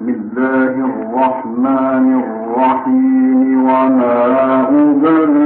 بسم الله الرحمن الرحيم. وما أبرئ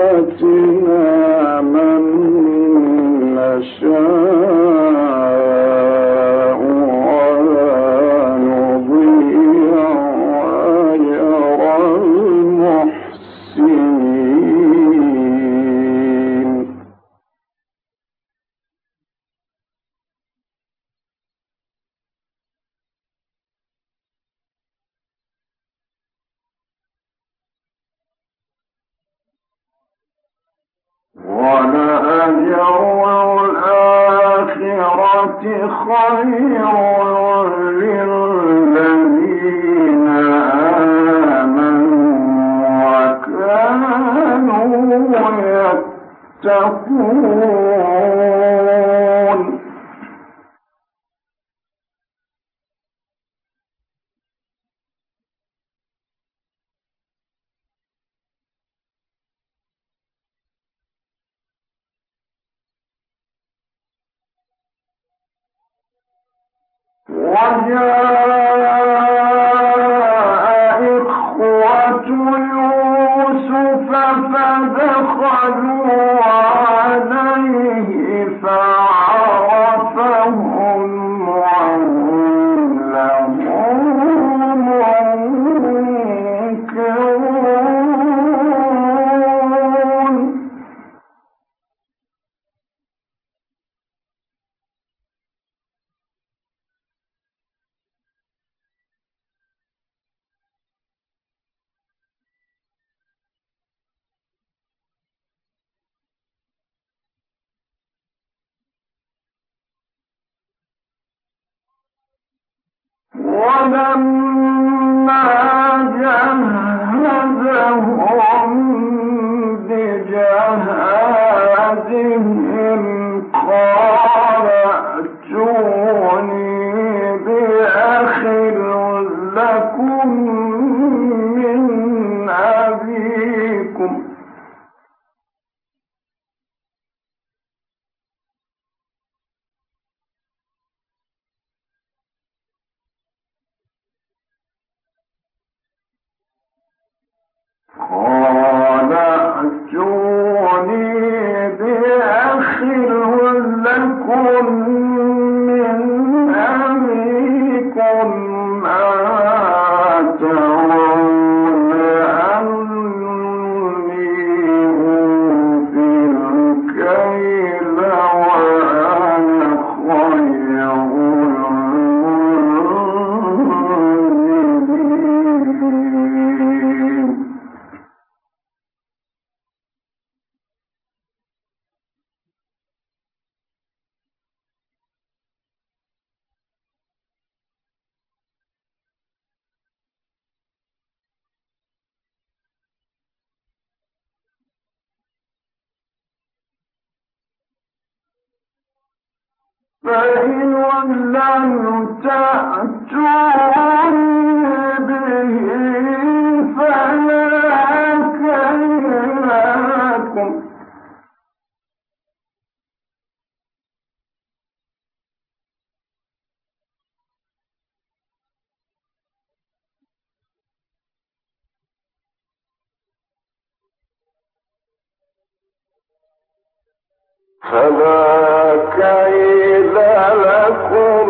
برحمتنا من نشاء تتقون. وجاء منكم فلا كيل لكم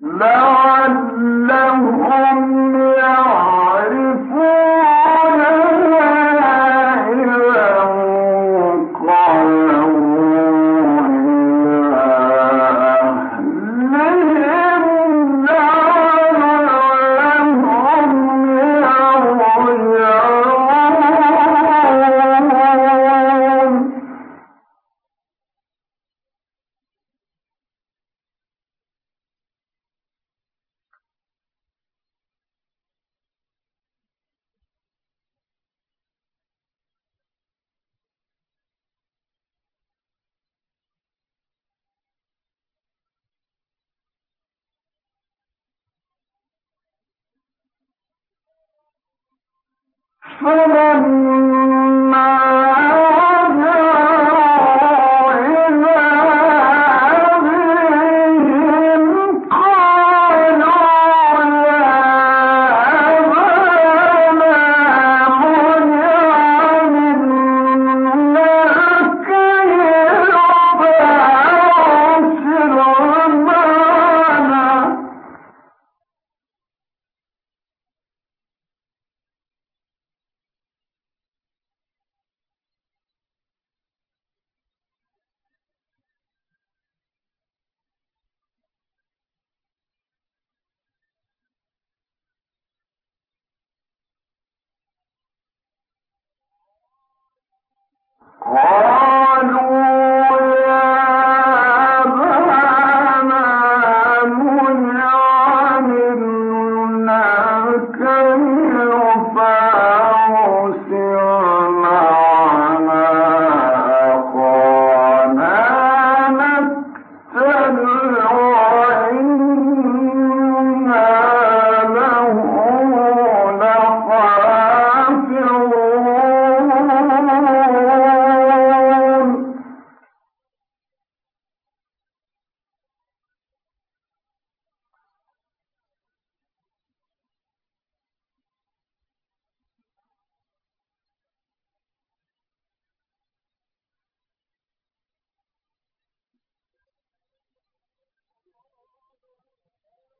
لعلهم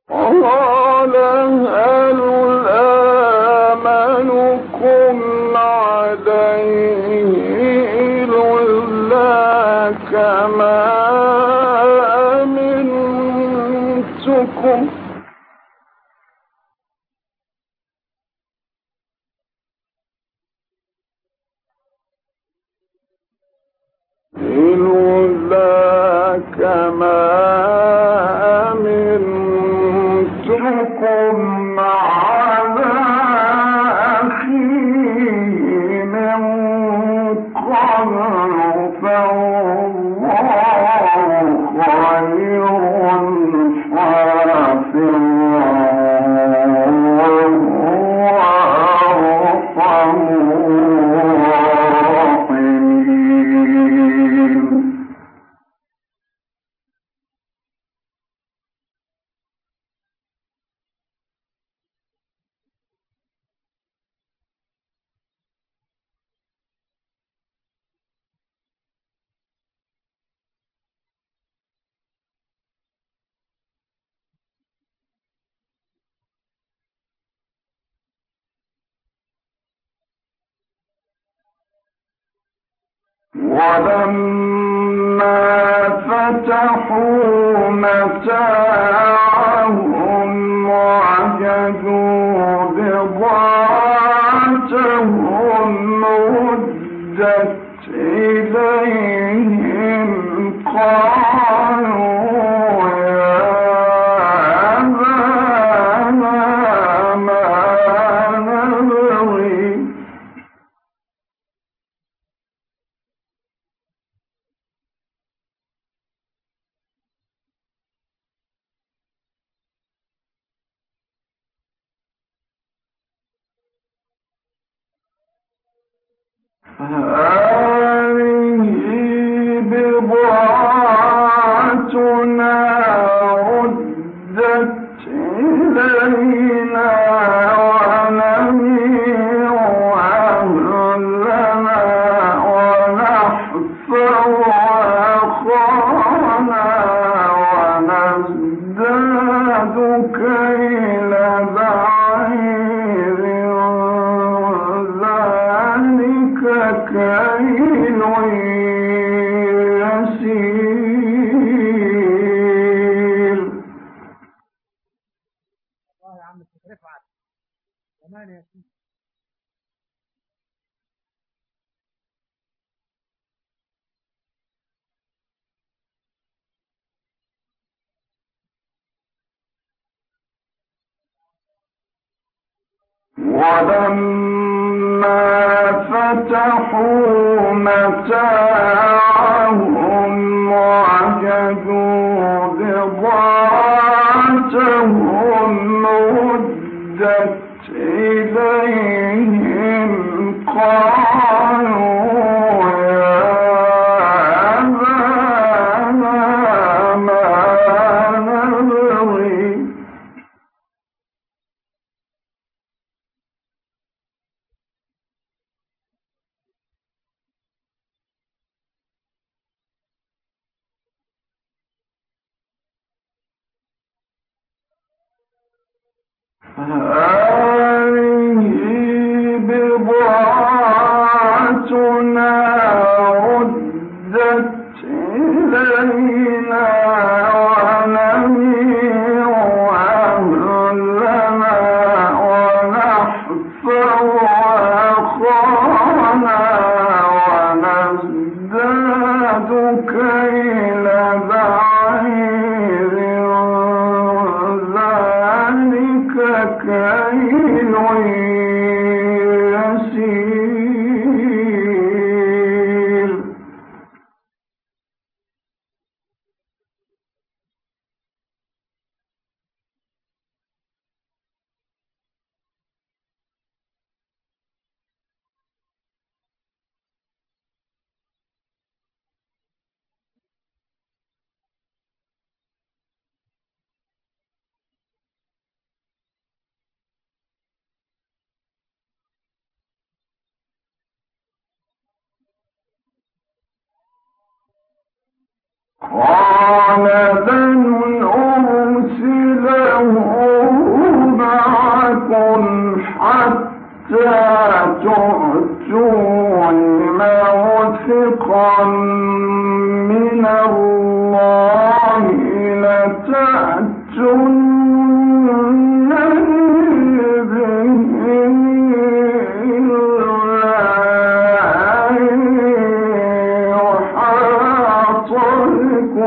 قال هل ولما فتحوا متاعهم وعجزوا فتحوا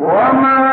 وما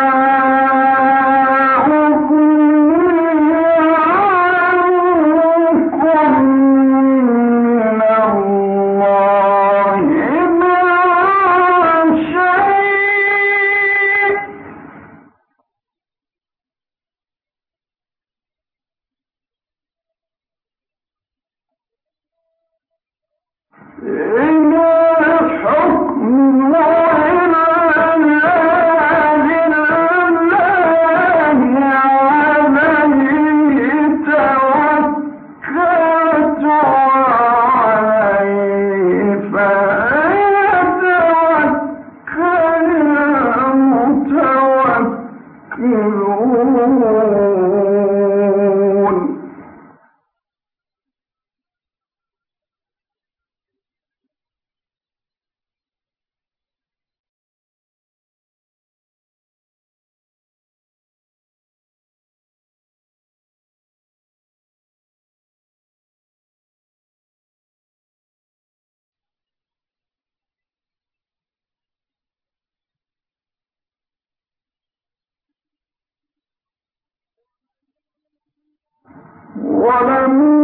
ولما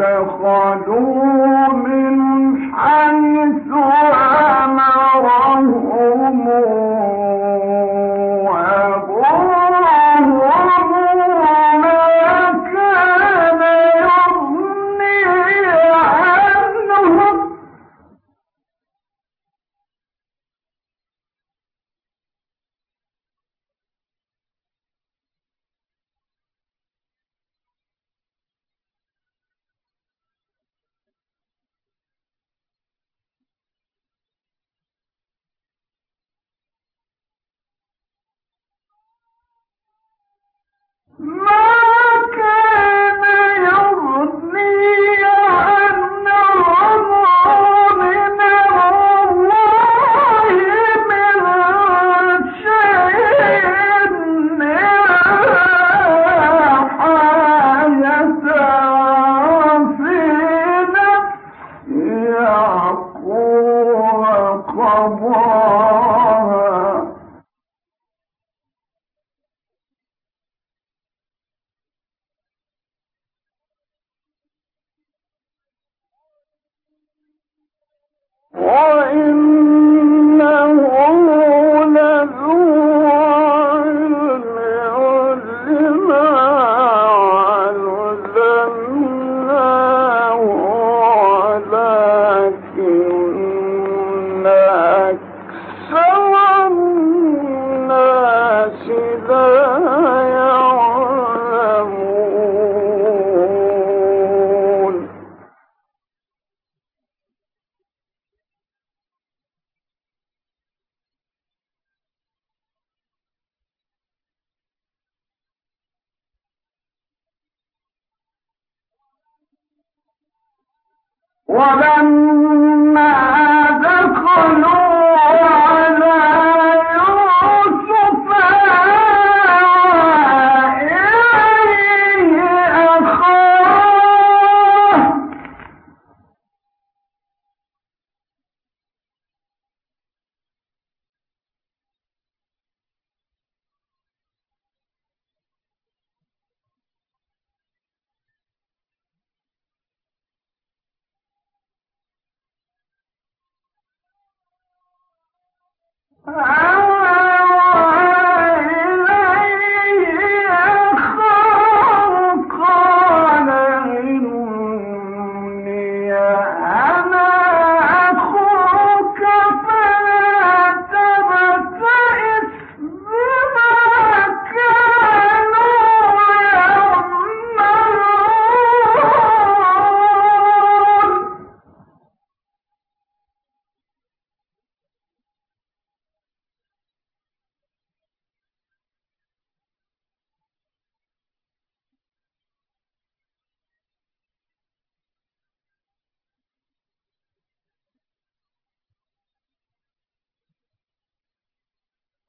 اتخذوا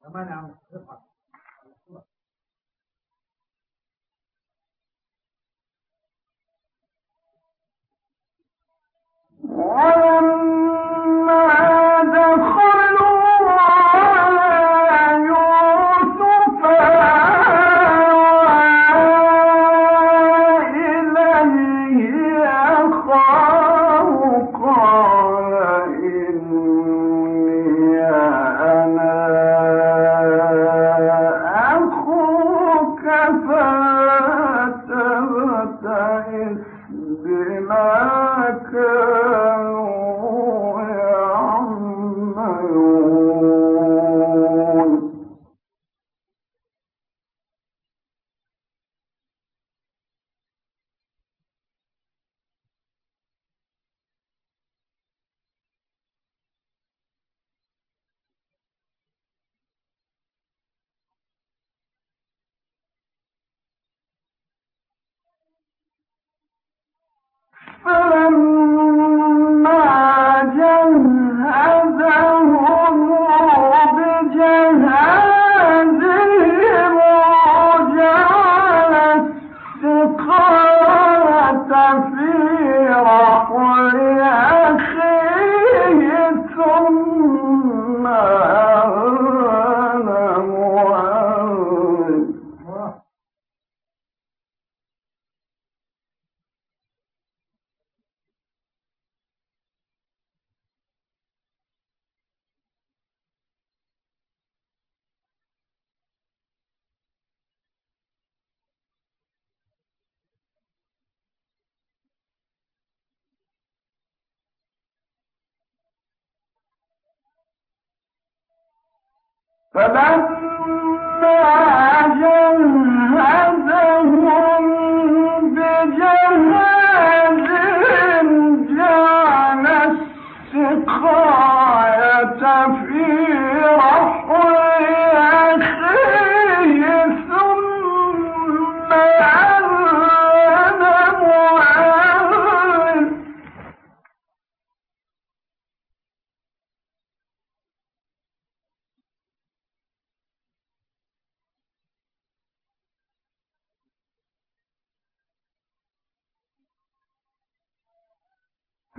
ở bên nào đức phật Oh فلما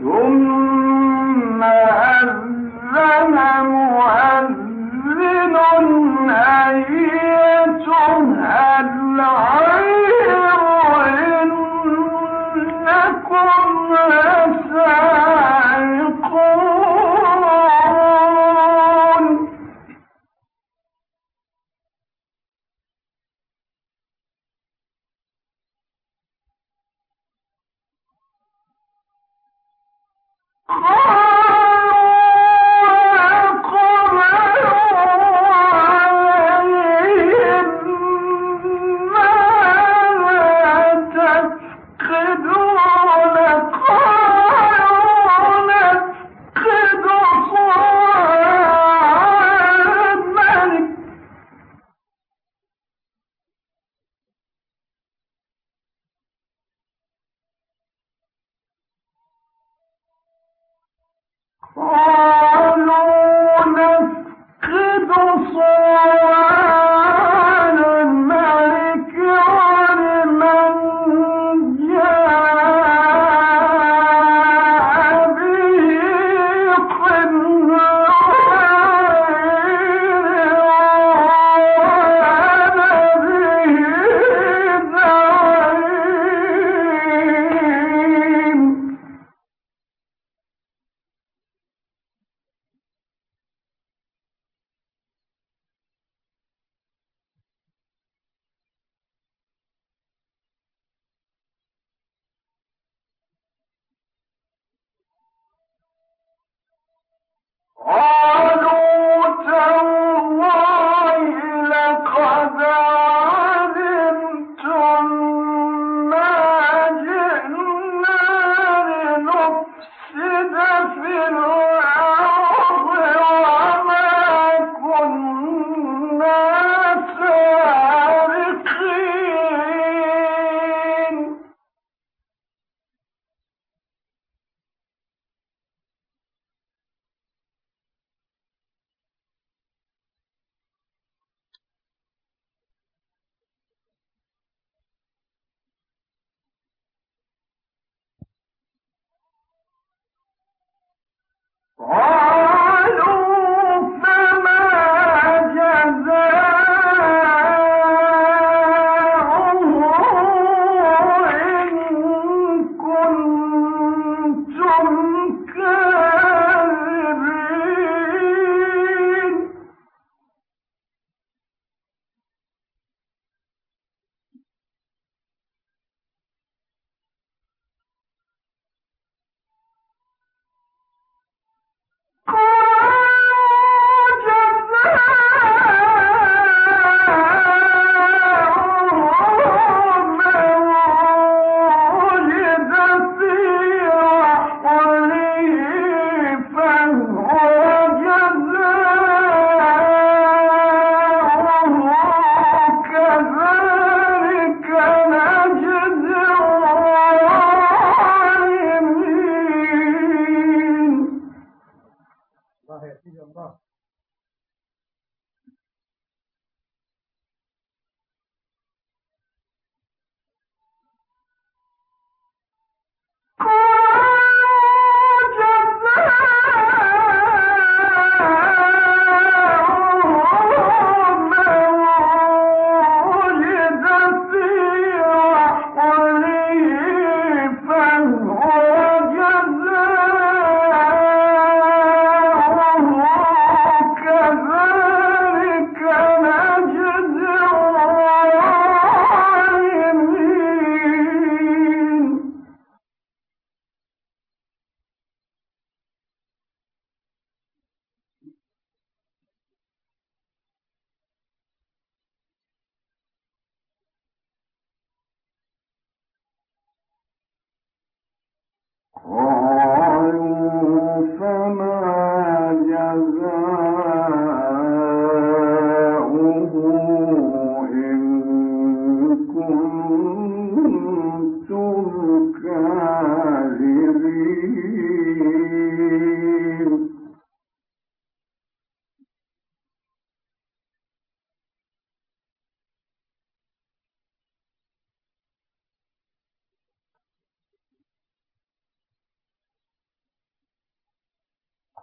ثم Oh! Oh!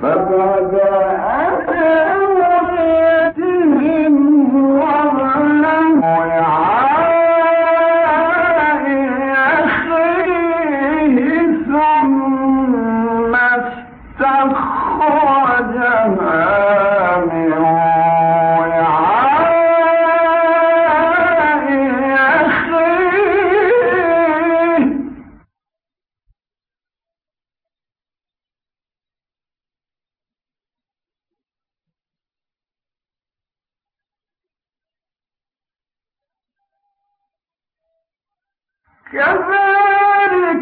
فَمَا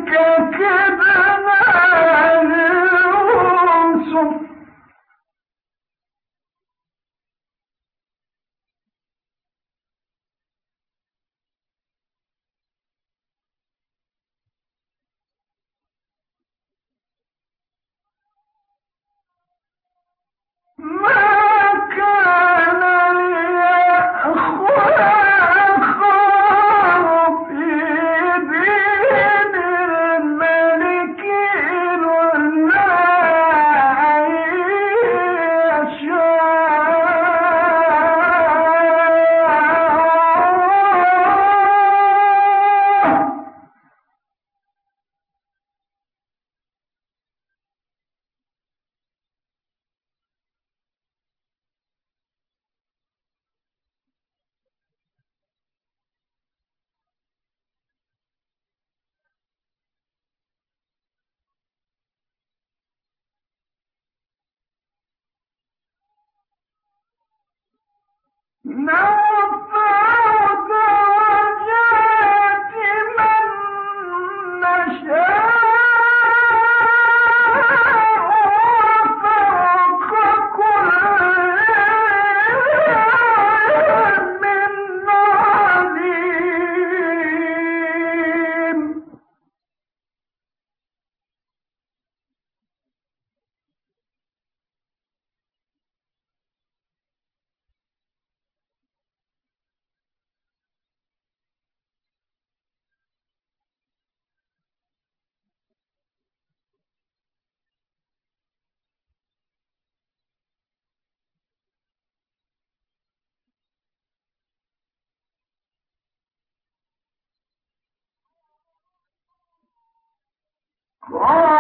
كدنا Oh!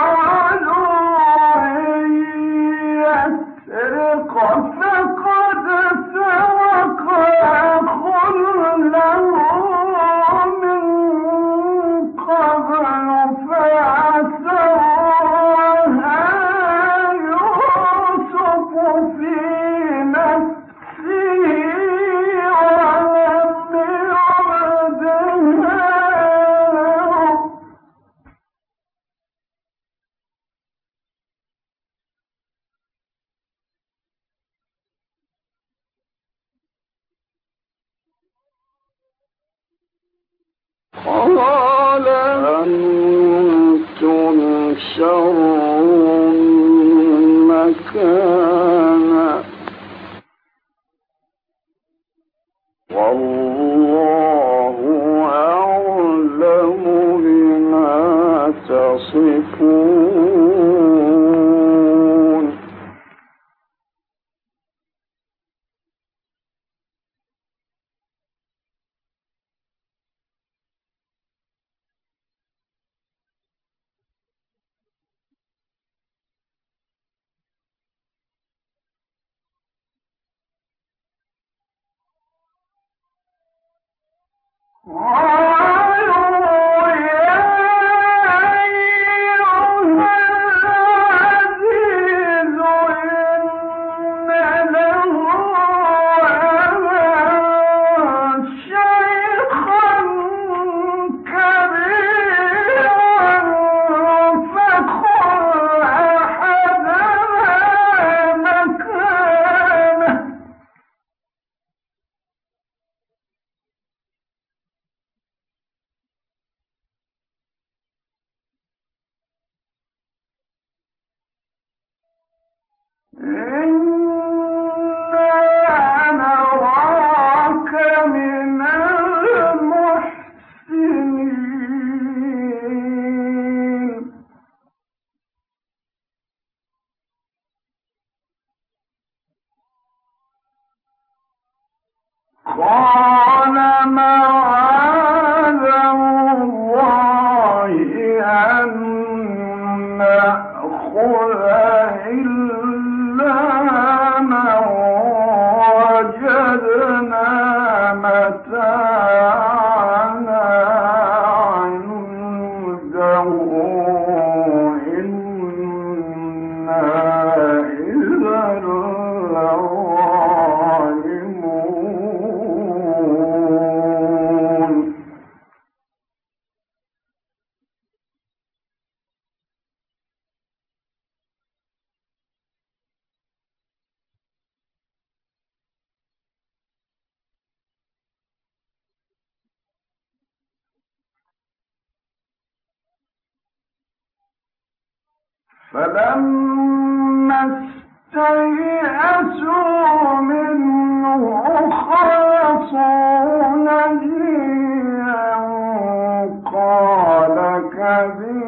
قال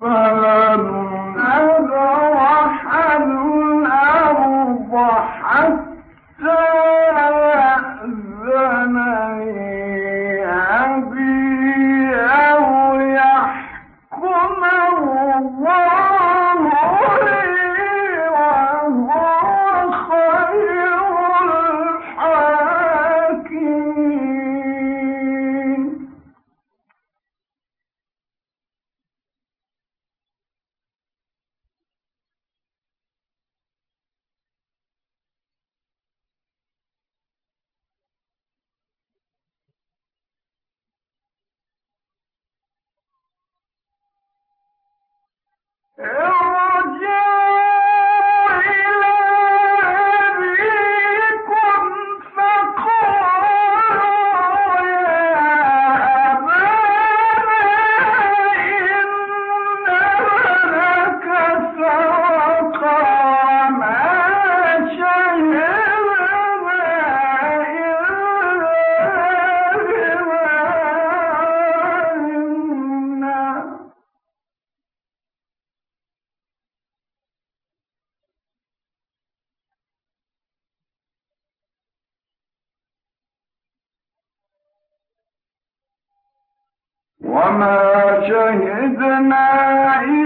فلا وما شهدنا إلا